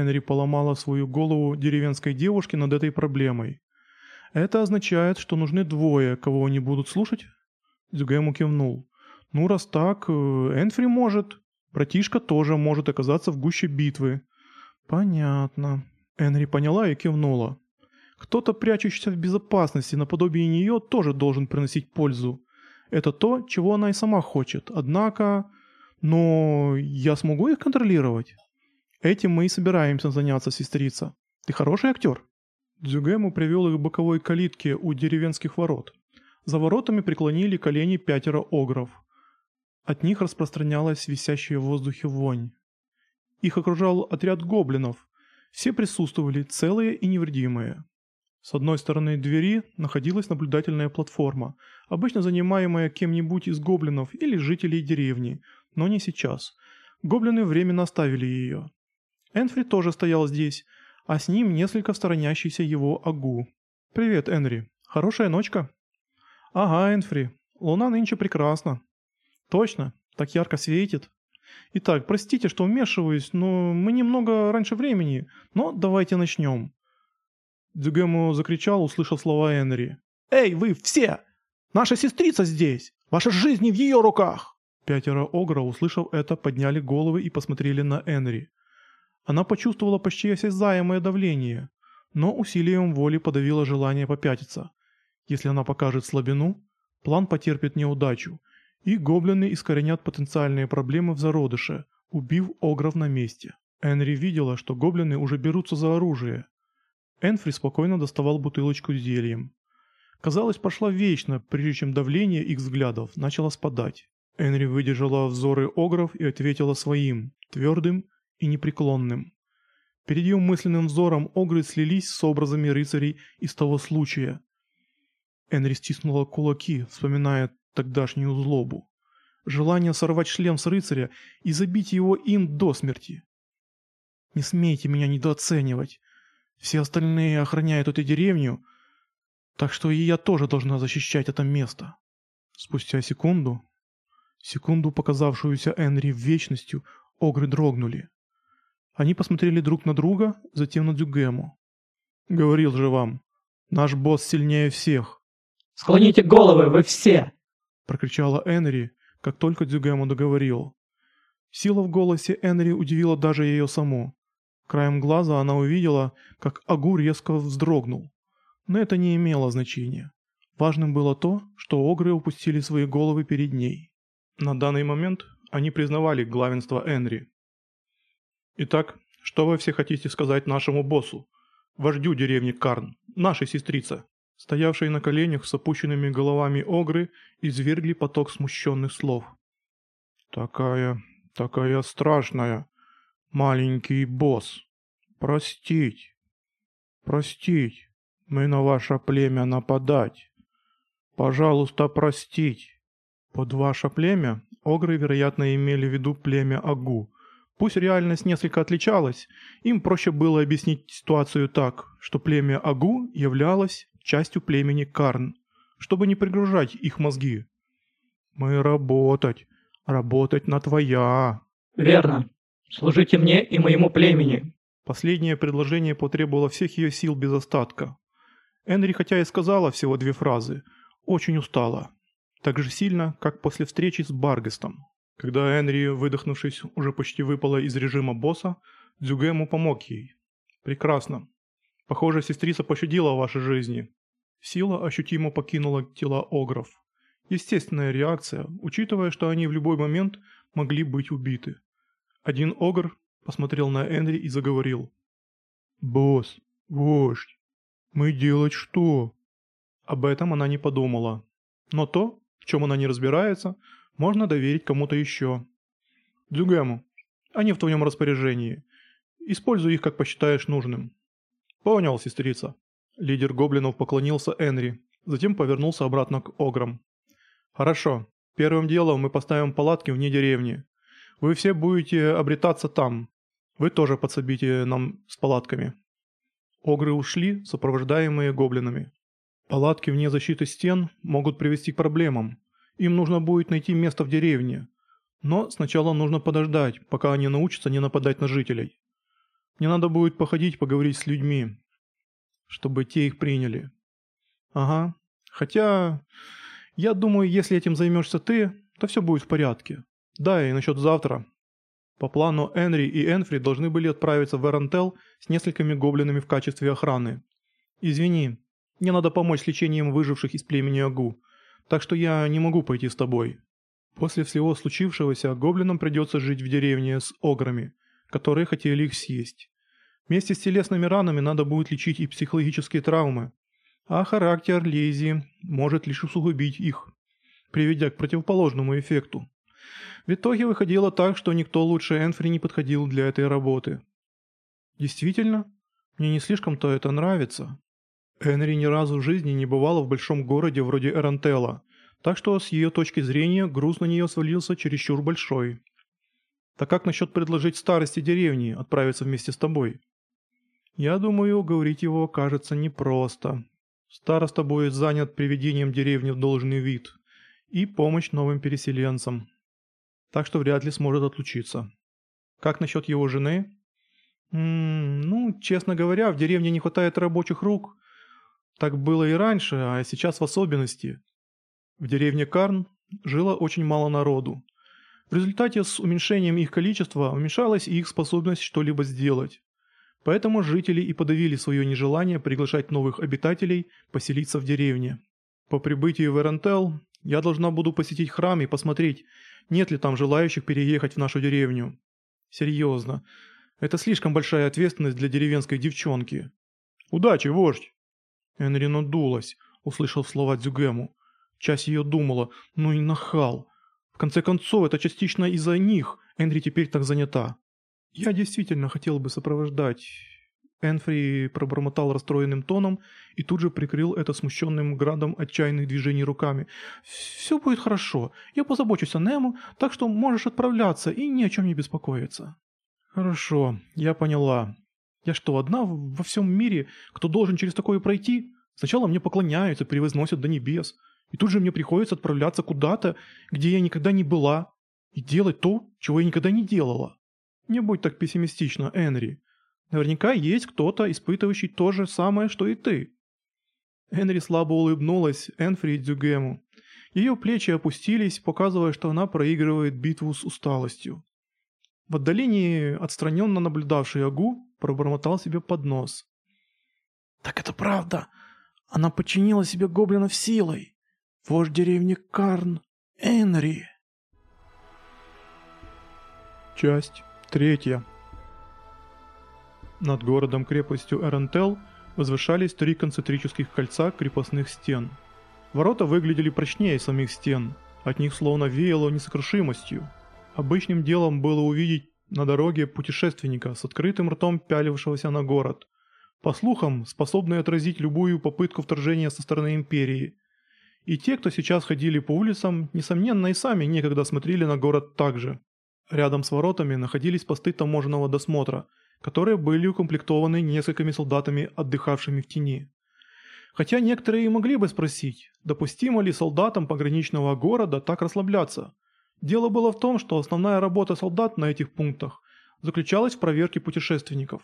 Энри поломала свою голову деревенской девушке над этой проблемой. «Это означает, что нужны двое, кого они будут слушать?» Дзюгэму кивнул. «Ну, раз так, э, Энфри может. Братишка тоже может оказаться в гуще битвы». «Понятно». Энри поняла и кивнула. «Кто-то, прячущийся в безопасности наподобие нее, тоже должен приносить пользу. Это то, чего она и сама хочет. Однако... Но я смогу их контролировать?» «Этим мы и собираемся заняться, сестрица. Ты хороший актер?» Дзюгэму привел их к боковой калитке у деревенских ворот. За воротами преклонили колени пятеро огров. От них распространялась висящая в воздухе вонь. Их окружал отряд гоблинов. Все присутствовали, целые и невредимые. С одной стороны двери находилась наблюдательная платформа, обычно занимаемая кем-нибудь из гоблинов или жителей деревни, но не сейчас. Гоблины временно оставили ее. Энфри тоже стоял здесь, а с ним несколько сторонящийся его Агу. «Привет, Энри. Хорошая ночка?» «Ага, Энфри. Луна нынче прекрасна». «Точно. Так ярко светит». «Итак, простите, что вмешиваюсь, но мы немного раньше времени, но давайте начнем». Дзюгему закричал, услышав слова Энри. «Эй, вы все! Наша сестрица здесь! Ваша жизнь в ее руках!» Пятеро Огра, услышав это, подняли головы и посмотрели на Энри. Она почувствовала почти осязаемое давление, но усилием воли подавила желание попятиться. Если она покажет слабину, план потерпит неудачу, и гоблины искоренят потенциальные проблемы в зародыше, убив Огров на месте. Энри видела, что гоблины уже берутся за оружие. Энфри спокойно доставал бутылочку с зельем. Казалось, прошла вечно, прежде чем давление их взглядов начало спадать. Энри выдержала взоры Огров и ответила своим, твердым и непреклонным. Перед ее мысленным взором огры слились с образами рыцарей из того случая. Энри стиснула кулаки, вспоминая тогдашнюю злобу. Желание сорвать шлем с рыцаря и забить его им до смерти. «Не смейте меня недооценивать. Все остальные охраняют эту деревню, так что и я тоже должна защищать это место». Спустя секунду, секунду показавшуюся Энри вечностью, огры дрогнули. Они посмотрели друг на друга, затем на Дюгему. «Говорил же вам, наш босс сильнее всех». «Склоните головы, вы все!» прокричала Энри, как только Дюгему договорил. Сила в голосе Энри удивила даже ее саму. Краем глаза она увидела, как Агу резко вздрогнул. Но это не имело значения. Важным было то, что огры упустили свои головы перед ней. На данный момент они признавали главенство Энри. Итак, что вы все хотите сказать нашему боссу? Вождю деревни Карн, нашей сестрице?» Стоявшие на коленях с опущенными головами огры извергли поток смущенных слов. «Такая... такая страшная. Маленький босс. Простить. Простить. Мы на ваше племя нападать. Пожалуйста, простить». Под ваше племя огры, вероятно, имели в виду племя Агу, Пусть реальность несколько отличалась, им проще было объяснить ситуацию так, что племя Агу являлось частью племени Карн, чтобы не пригружать их мозги. «Мы работать, работать на твоя». «Верно. Служите мне и моему племени». Последнее предложение потребовало всех ее сил без остатка. Энри, хотя и сказала всего две фразы, очень устала. Так же сильно, как после встречи с Баргестом. Когда Энри, выдохнувшись, уже почти выпала из режима босса, Дзюгему помог ей. «Прекрасно. Похоже, сестрица пощадила ваши жизни». Сила ощутимо покинула тела огров. Естественная реакция, учитывая, что они в любой момент могли быть убиты. Один огр посмотрел на Энри и заговорил. «Босс, вождь, мы делать что?» Об этом она не подумала. Но то, в чем она не разбирается – можно доверить кому-то еще. Дзюгэму, они в твоем распоряжении. Используй их, как посчитаешь нужным. Понял, сестрица. Лидер гоблинов поклонился Энри, затем повернулся обратно к Ограм. Хорошо. Первым делом мы поставим палатки вне деревни. Вы все будете обретаться там. Вы тоже подсобите нам с палатками. Огры ушли, сопровождаемые гоблинами. Палатки вне защиты стен могут привести к проблемам. Им нужно будет найти место в деревне. Но сначала нужно подождать, пока они научатся не нападать на жителей. Мне надо будет походить, поговорить с людьми, чтобы те их приняли. Ага. Хотя, я думаю, если этим займешься ты, то все будет в порядке. Да, и насчет завтра. По плану Энри и Энфри должны были отправиться в Эрантел с несколькими гоблинами в качестве охраны. Извини, мне надо помочь с лечением выживших из племени Агу, так что я не могу пойти с тобой. После всего случившегося гоблинам придется жить в деревне с ограми, которые хотели их съесть. Вместе с телесными ранами надо будет лечить и психологические травмы, а характер Лизи может лишь усугубить их, приведя к противоположному эффекту. В итоге выходило так, что никто лучше Энфри не подходил для этой работы. Действительно, мне не слишком-то это нравится. Энри ни разу в жизни не бывала в большом городе вроде Эрантела, так что с ее точки зрения груз на нее свалился чересчур большой. Так как насчет предложить старости деревни отправиться вместе с тобой? Я думаю, уговорить его окажется непросто. Староста будет занят приведением деревни в должный вид и помощь новым переселенцам. Так что вряд ли сможет отлучиться. Как насчет его жены? М -м, ну, честно говоря, в деревне не хватает рабочих рук. Так было и раньше, а сейчас в особенности. В деревне Карн жило очень мало народу. В результате с уменьшением их количества уменьшалась и их способность что-либо сделать. Поэтому жители и подавили свое нежелание приглашать новых обитателей поселиться в деревне. По прибытии в Эрентел я должна буду посетить храм и посмотреть, нет ли там желающих переехать в нашу деревню. Серьезно. Это слишком большая ответственность для деревенской девчонки. Удачи, вождь! Энри надулась, услышав слова Дзюгему. Часть ее думала, ну и нахал. В конце концов, это частично из-за них Энри теперь так занята. Я действительно хотел бы сопровождать. Энфри пробормотал расстроенным тоном и тут же прикрыл это смущенным градом отчаянных движений руками. «Все будет хорошо. Я позабочусь о Нему, так что можешь отправляться и ни о чем не беспокоиться». «Хорошо, я поняла. Я что, одна во всем мире, кто должен через такое пройти? Сначала мне поклоняются, превозносят до небес, и тут же мне приходится отправляться куда-то, где я никогда не была, и делать то, чего я никогда не делала. Не будь так пессимистична, Энри. Наверняка есть кто-то, испытывающий то же самое, что и ты». Энри слабо улыбнулась Энфри и Дзюгему. Ее плечи опустились, показывая, что она проигрывает битву с усталостью. В отдалении отстраненно наблюдавший Агу пробормотал себе под нос. «Так это правда. Она подчинила себе гоблинов силой. Вождь деревни Карн. Энри». Часть третья. Над городом-крепостью Эрентел возвышались три концентрических кольца крепостных стен. Ворота выглядели прочнее самих стен, от них словно веяло несокрушимостью. Обычным делом было увидеть на дороге путешественника с открытым ртом пялившегося на город. По слухам, способный отразить любую попытку вторжения со стороны Империи. И те, кто сейчас ходили по улицам, несомненно и сами некогда смотрели на город так же. Рядом с воротами находились посты таможенного досмотра – которые были укомплектованы несколькими солдатами, отдыхавшими в тени. Хотя некоторые и могли бы спросить, допустимо ли солдатам пограничного города так расслабляться. Дело было в том, что основная работа солдат на этих пунктах заключалась в проверке путешественников.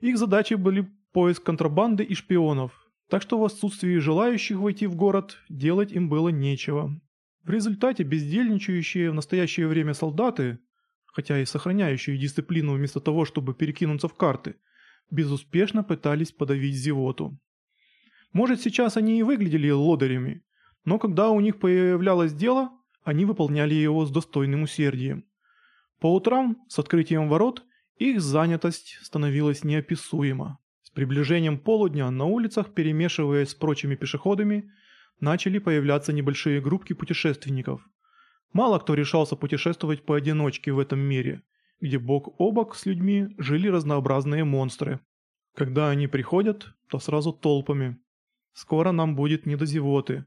Их задачей были поиск контрабанды и шпионов, так что в отсутствии желающих войти в город делать им было нечего. В результате бездельничающие в настоящее время солдаты хотя и сохраняющие дисциплину вместо того, чтобы перекинуться в карты, безуспешно пытались подавить зевоту. Может, сейчас они и выглядели лодырями, но когда у них появлялось дело, они выполняли его с достойным усердием. По утрам, с открытием ворот, их занятость становилась неописуема. С приближением полудня на улицах, перемешиваясь с прочими пешеходами, начали появляться небольшие группки путешественников – Мало кто решался путешествовать поодиночке в этом мире, где бок о бок с людьми жили разнообразные монстры. Когда они приходят, то сразу толпами. Скоро нам будет не до зевоты.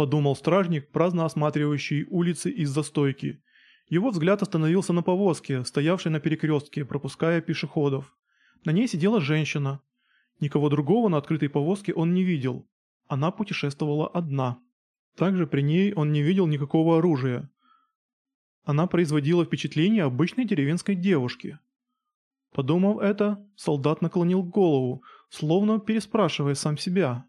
Подумал стражник, праздно осматривающий улицы из застойки. Его взгляд остановился на повозке, стоявшей на перекрестке, пропуская пешеходов. На ней сидела женщина. Никого другого на открытой повозке он не видел. Она путешествовала одна. Также при ней он не видел никакого оружия. Она производила впечатление обычной деревенской девушки. Подумав это, солдат наклонил голову, словно переспрашивая сам себя.